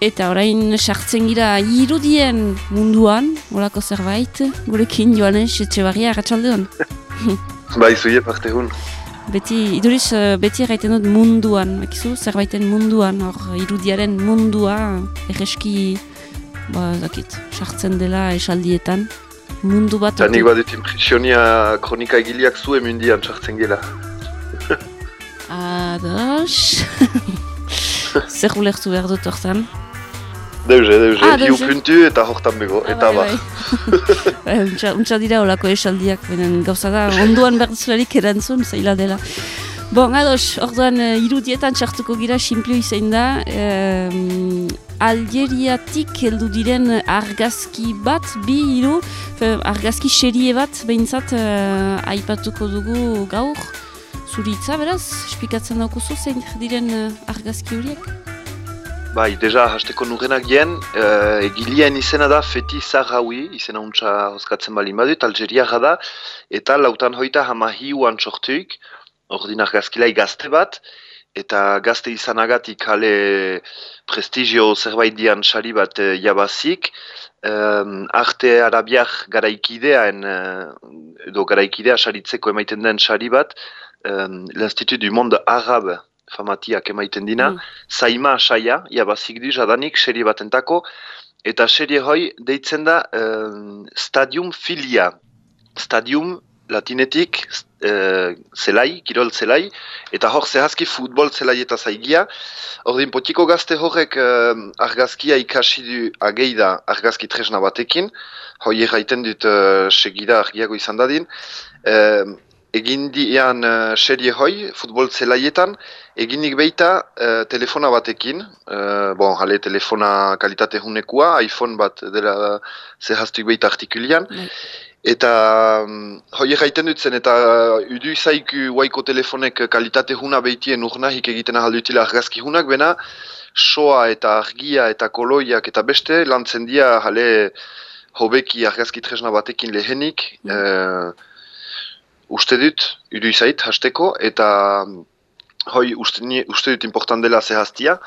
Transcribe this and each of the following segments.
Eta orain sartzen gira irudien munduan, olako zerbait, gurekin joan ez, etxe barria, ratxaldeon. bai, zuie parte hun. Beti, iduriz, eh, beti erraiten dut munduan, ekizu, zerbaiten munduan, hor irudiaren mundua, erreski, ba, dakit, sartzen dela esaldietan, mundu bat... Eta nik badut impresionia kronika egiliak zu emundian sartzen gela. Ados... Zer gulertu behar dut ortan? Deuze, deuze, ah, hiu puntu eta hortan bego, ah, eta bai, bai. bai untsa, dira olako esaldiak, benen gauza da, onduan behar zularik erantzun, zaila dela. Bon, ados, orduan uh, irudietan txartuko gira, simplio izan da, um, Algeriatik heldu diren argazki bat, bi hiru, argazki serie bat, behintzat, uh, aipatuko dugu gaur, zuritza, beraz, espikatzen daukuzu, zein diren argazki horiek? Bai, deja hasteko nurenak gen, uh, egilien izena da Feti Zahraui, izena untsa hozkatzen bali badut, Algeria da, eta lautan hoita hamahi uan sortuik, ordinak gazkilai gazte bat, eta gazte izanagatik kale prestigio zerbait dian sari bat uh, jabazik, um, arte arabiak garaikidean, uh, edo garaikidea saritzeko emaiten den sari bat, um, l'Institut du Monde Arabe, famatiak emaiten dina, mm. Saima saia, jabazik du, jadanik, serie batentako, eta serie hoi deitzen da uh, Stadium Filia. Stadium latinetik uh, zelai, kirol zelai, eta hor zehazki futbol zelai eta zaigia. Ordin potiko gazte horrek uh, argazkia ikasi du ageida argazki tresna batekin, hoi erraiten dut uh, segida argiago izan dadin. Uh, egin dian uh, serie hoi, futbol zelaietan, eginik beita uh, telefona batekin, uh, bon, jale telefona kalitate hunekua, iPhone bat dela zehaztuik beita artikulian, bai. eta um, hoi egiten dutzen, eta uh, udu izaiku waiko telefonek kalitate huna behitien urnahik egiten ahaldutila argazki hunak, bena soa eta argia eta koloiak eta beste lantzen dia jale hobeki argazki tresna batekin lehenik, mm uste dut, idu izait, hasteko, eta hoi uste, uste dut important dela zehaztia,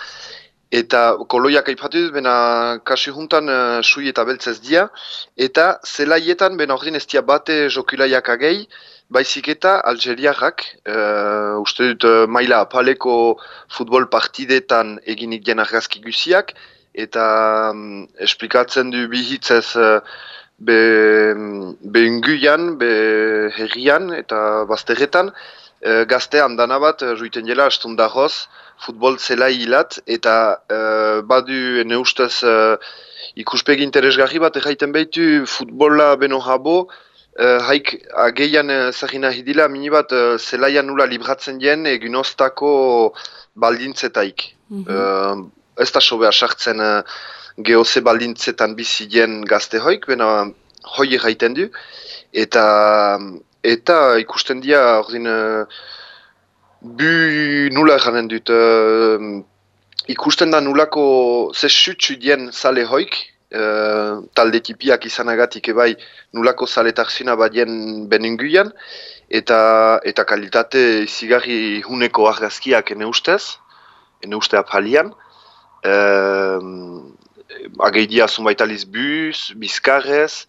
eta koloiak aipatu dut, bena kasi juntan uh, sui eta beltzez dia, eta zelaietan, bena ordin ez dia bate jokulaiak agei, baizik eta Algeriarrak, uh, uste dut uh, maila apaleko futbol partidetan eginik gen argazki guziak, eta um, esplikatzen du bihitzez uh, be, be inguian, be herrian eta bazterretan, e, gazte handana bat, e, juiten jela, astunda hoz, futbol zela hilat, eta e, badu ene ustez e, ikuspegi interesgarri bat, erraiten behitu futbola beno jabo, e, haik ageian e, zahina hidila, mini bat e, zelaian nula libratzen jen, egin oztako baldintzetaik. Mm -hmm. ez da sobea sartzen geoze baldintzetan bizien gazte hoik, bena hoi erraiten du, eta eta ikusten dira ordin uh, bu nula erranen dut. Uh, ikusten da nulako zesutsu dien sale hoik, uh, talde tipiak izanagatik ebai nulako saletak zina badien benenguian, eta eta kalitate zigarri huneko argazkiak ene ustez, ene uste apalian, ageidia zunbaitaliz bus, bizkarrez,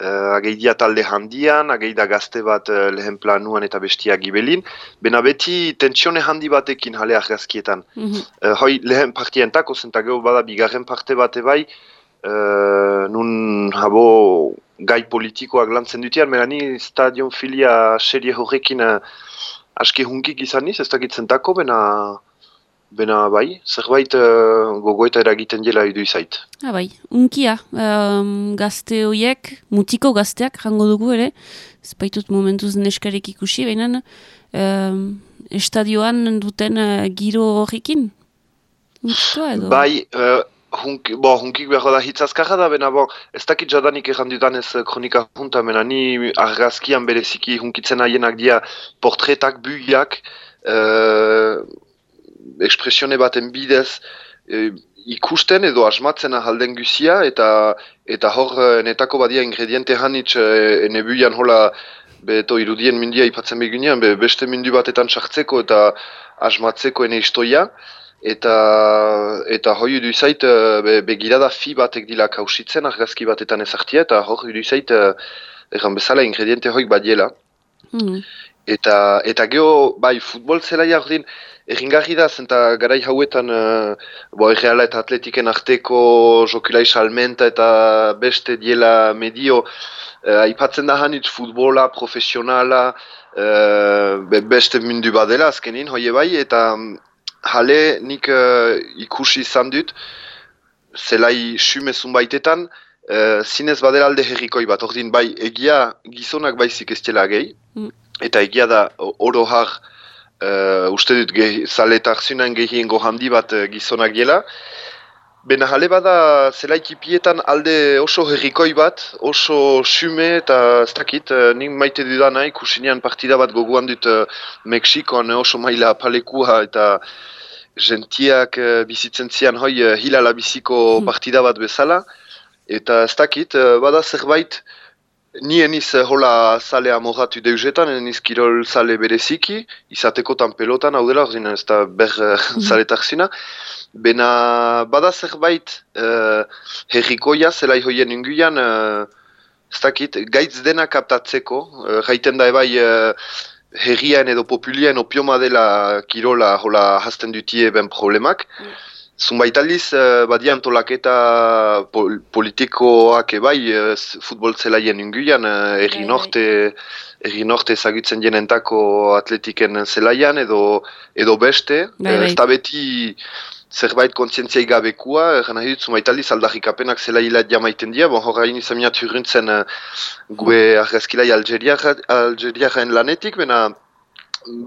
uh, ageidia talde handian, ageida gazte bat uh, lehen planuan eta bestia gibelin, bena beti tentsione handi batekin jale argazkietan. Mm -hmm. uh, hoi lehen partientako zentageo bada bigarren parte bate bai, uh, nun habo gai politikoak lantzen dutian, mena ni stadion filia serie horrekin uh, aski hunkik izan niz, ez dakitzen tako, bena... Bena bai, zerbait uh, gogoeta eragiten dela idu izait. Ah bai, unkia, um, gazte horiek, mutiko gazteak jango dugu ere, baitut momentuz neskarek ikusi, baina um, estadioan duten uh, giro horrekin? edo? Bai, uh, hunk, bo, hunkik behar da hitzazkarra da, bena bo, ez dakit jadanik errandutan ez kronika junta, bena ni argazkian bereziki hunkitzen haienak dia portretak, buiak, ekspresione baten bidez e, ikusten edo asmatzen ahalden guzia eta eta hor e, netako badia ingrediente hanitz e, enebuian hola beto irudien mindia ipatzen beginean be, beste mindu batetan sartzeko eta asmatzeko ene istoia eta eta hoi du izait be, begirada fi batek dila kausitzen argazki batetan ezartia eta hoi du izait erran bezala ingrediente hoik badiela. Mm. Eta, eta geho, bai, futbol zela jardin, erringarri da, zenta garai hauetan, uh, bo, erreala eta atletiken arteko jokilai salmenta eta beste diela medio, uh, aipatzen da hanitz futbola, profesionala, uh, beste mundu badela azkenin, hoi bai, eta jale nik uh, ikusi izan dut, zelai sumezun baitetan, uh, zinez badela alde herrikoi bat, ordin bai egia gizonak baizik ez dela gehi, mm. eta egia da oro har uh, uste dut gehi, zaletak zunan gehiengo handi bat uh, gizonak gela, Bena jale bada zelaikipietan alde oso herrikoi bat, oso sume eta ez dakit, nik maite dudana ikusinean partida bat goguan dut Mexikoan oso maila palekua eta gentiak bizitzen zian hoi hilala biziko hmm. partida bat bezala. Eta ez dakit, eh, bada zerbait, ni eniz eh, hola zalea moratu deuzetan, eniz kirol zale bereziki, izatekotan pelotan, hau dela, ez da ber mm zaletak zina. Bena bada zerbait uh, herrikoia, zelai hoien inguian, uh, ez dakit, gaitz dena kaptatzeko, uh, gaiten da ebai uh, herrian edo populien opioma dela kirola hola hasten dutie ben problemak. Mm. Zunbait aldiz, uh, badian tolaketa pol politikoak ebai uh, futbol zelaien inguian, erri norte, erri norte ezagutzen jenentako atletiken zelaian edo, edo beste. Bai, bai. Ez da beti zerbait kontzientziai gabekua, gana dut, zunbait aldiz aldarrik apenak zelaila jamaiten dira, bon, horrein izan miat hurruntzen uh, gue argazkilai algeriaren lanetik, bena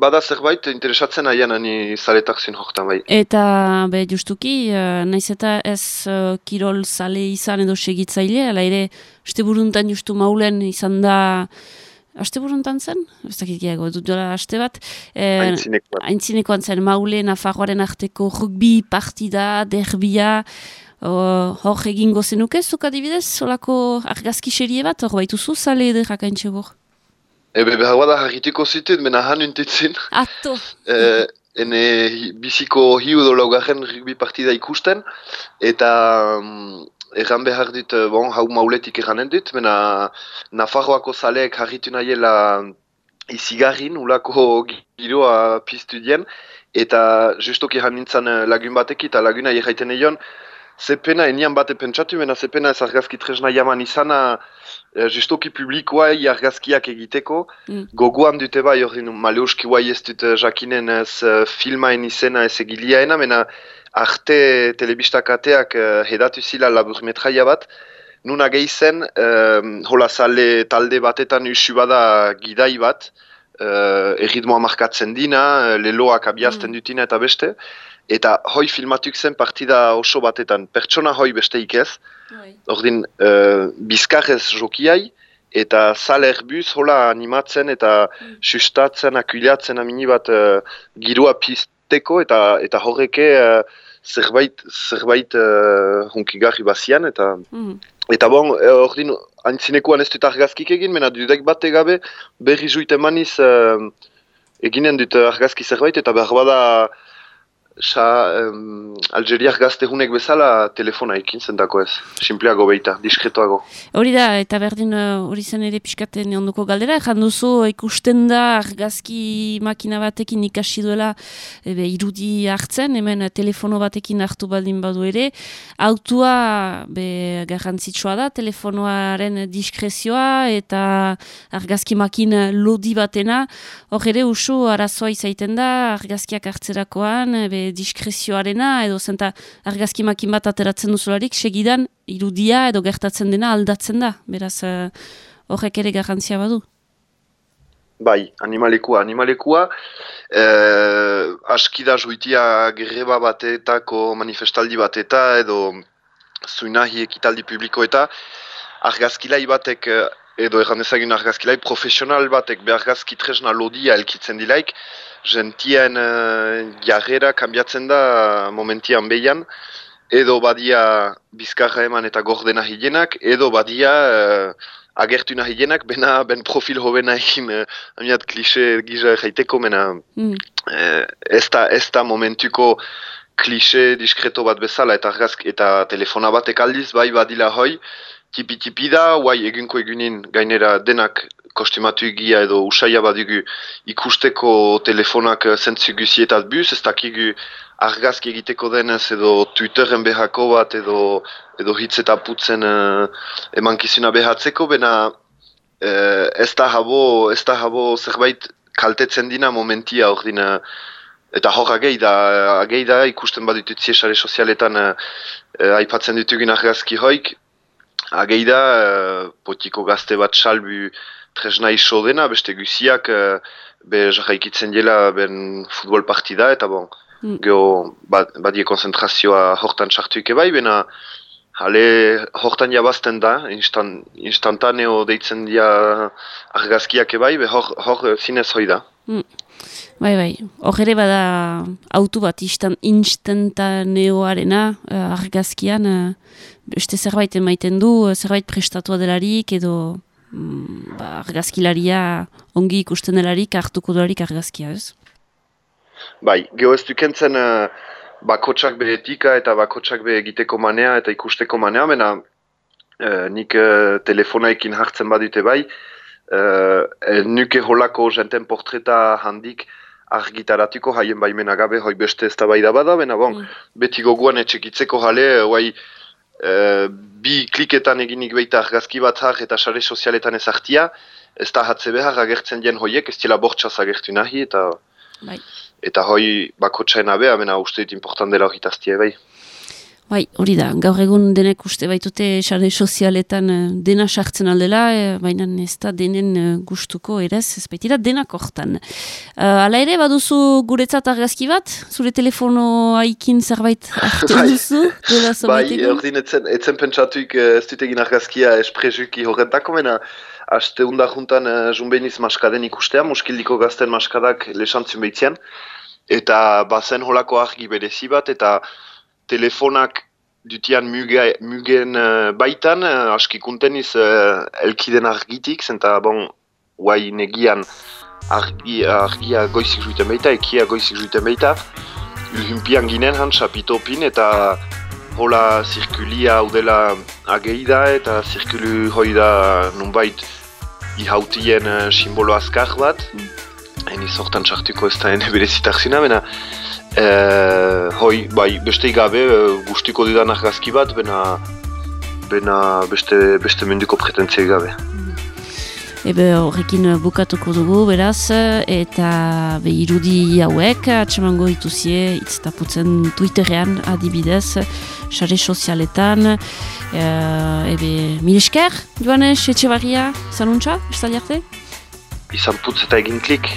bada zerbait interesatzen aian ani zaretak zin joktan bai. Eta, be, justuki, uh, naiz eta ez uh, kirol zale izan edo segitzaile, ala ere, este buruntan justu maulen izan da, Aste buruntan zen? Ez dakit gehiago, dut dola aste bat. Eh, Aintzinekoan zen, maule, nafarroaren arteko rugbi, partida, derbia, hor egingo zenuke, zuka dibidez, solako argazki serie bat, hor baituzu, zale ederrak aintxe Ebe behar bada harrituko zitut, mena han untetzen. Ato. e, ene biziko hiu do laugarren rugby partida ikusten, eta um, erran behar dit, eh, bon, hau mauletik erranen dut, mena Nafarroako zaleek harritu nahiela izigarrin, ulako giroa piztu dien, eta justok erran nintzen eh, lagun batek eta laguna erraiten eion, zepena enian bate pentsatu, mena zepena ez argazki tresna jaman izana e, justoki publikoa argazkiak egiteko. Mm. Gogoan dute bai, hori maleuski guai ez dut eh, jakinen ez uh, filmaen izena ez egiliaena, mena arte telebistak ateak uh, hedatu zila labur metraia bat, nuna gehizen, uh, hola sale talde batetan usu bada gidai bat, uh, erritmoa markatzen dina, leloak abiazten mm. dutina eta beste, eta hoi filmatuk zen partida oso batetan, pertsona hoi besteik ez, bai. ordin uh, bizkarrez jokiai, eta zal erbuz hola animatzen eta mm. sustatzen, akuliatzen amini bat uh, girua pizteko eta eta horreke uh, zerbait, zerbait uh, hunkigarri bazian, eta mm. eta bon, ordin antzinekoan ez dut argazkik egin, mena dudek bat egabe berri juite maniz uh, eginen dut argazki zerbait, eta behar bada Sa, um, Algeriak gazte hunek bezala telefona ekin zentako ez. Simpleago beita, diskretoago. Hori da, eta berdin uh, hori zen ere pixkaten onduko galdera. Ejan duzu ikusten da argazki makina batekin ikasi duela ebe, irudi hartzen, hemen telefono batekin hartu baldin badu ere. Autua be, garrantzitsua da, telefonoaren diskrezioa eta argazki makina lodi batena. Hor ere usu arazoa izaiten da, argazkiak hartzerakoan, be, diskrezioarena edo zenta argazki makin bat ateratzen duzularik segidan irudia edo gertatzen dena aldatzen da, beraz uh, horrek ere garrantzia badu. Bai, animalekua, animalekua, eh, askida juitia greba batetako manifestaldi bateta edo zuinahi ekitaldi publiko eta argazkilai batek eh, edo erran argazkilai profesional batek behargazki tresna lodia elkitzen dilaik, gentien uh, jarrera kanbiatzen da momentian behian, edo badia bizkarra eman eta gordena higienak, edo badia uh, agertu nahi higienak, bena ben profil hobena egin, uh, amiat klise gizra jaiteko, mena mm. uh, ez, da, ez da momentuko klise diskreto bat bezala eta argazk eta telefona batek aldiz bai badila hoi tipi-tipi da, guai egunko egunin gainera denak kostimatu egia edo usaila badugu ikusteko telefonak zentzu guzietat buz, ez dakigu argazki egiteko denez edo Twitteren behako bat edo edo hitz eta putzen uh, emankizuna behatzeko, bena uh, ez da habo, ez da habo zerbait kaltetzen dina momentia hor dina. Eta hor agei da, agei da ikusten badut sare sozialetan uh, aipatzen ditugun argazki hoik, agei da potiko gazte bat salbu tresna iso dena, beste guziak uh, be jarraikitzen dela ben futbol partida eta bon, mm. geho badie konzentrazioa hortan sartuike bai, bena Hale, hortan jabazten da, instan, instantaneo deitzen dia argazkiak ebai, be hor, hor zinez hoi da. Mm. Bai, bai, hor ere bada autu bat instan, instantaneoarena uh, argazkian, uh, beste zerbait emaiten du, uh, zerbait prestatua delarik edo mm, ba, argazkilaria ongi ikusten delarik hartuko delarik argazkia, ez? Bai, geho ez dukentzen... Uh, bakotsak be etika eta bakotsak be egiteko manea eta ikusteko manea, mena e, nik e, telefonaekin hartzen badute bai, e, nuke holako jenten portreta handik argitaratuko haien baimena gabe hoi beste ez da bai da bada, bena bon, mm. beti goguan etxekitzeko jale, hoi e, bi kliketan eginik behita argazki bat eta sare sozialetan ezartia, ez da hatze behar agertzen dien hoiek, ez dila bortxaz agertu nahi, eta... Bai eta hoi bako txaina beha, bena uste dit important dela hori bai. Bai, hori da, gaur egun denek uste baitute sare sozialetan eh, dena sartzen aldela, e, baina ez da denen uh, gustuko erez, ez baitira denak hortan. Uh, ala ere, baduzu guretzat argazki bat? Zure telefono haikin zerbait hartu bai. duzu? bai, hori etzen, etzen pentsatuik ez dut egin argazkia esprezuki horrentako, mena haste hunda juntan uh, junbeiniz maskaden ikustea, muskildiko gazten maskadak lesantzun behitzean, eta bazen holako argi berezi bat, eta telefonak dutian muge, mugen uh, baitan, uh, askikunten iz uh, elkiden argitik, zenta bon, guai negian argi, argia goizik juiten baita, ekia goizik juiten baita, Ulhimpian ginen han, sapitopin, eta hola zirkulia udela ageida, eta zirkulu hoi da nunbait ihautien uh, simbolo azkar bat, mm. Hain izortan txartuko ez da ene berezitak zina, bena e, hoi, bai, beste gabe e, guztiko didan argazki bat, bena, bena beste, beste menduko pretentzia gabe. Ebe horrekin bukatuko dugu, beraz, eta be irudi hauek, atsemango dituzie, itztaputzen Twitterean adibidez, sare sozialetan, e, ebe, mil esker, joanez, etxe barria, zanuntza, ez da izan putz eta egin klik.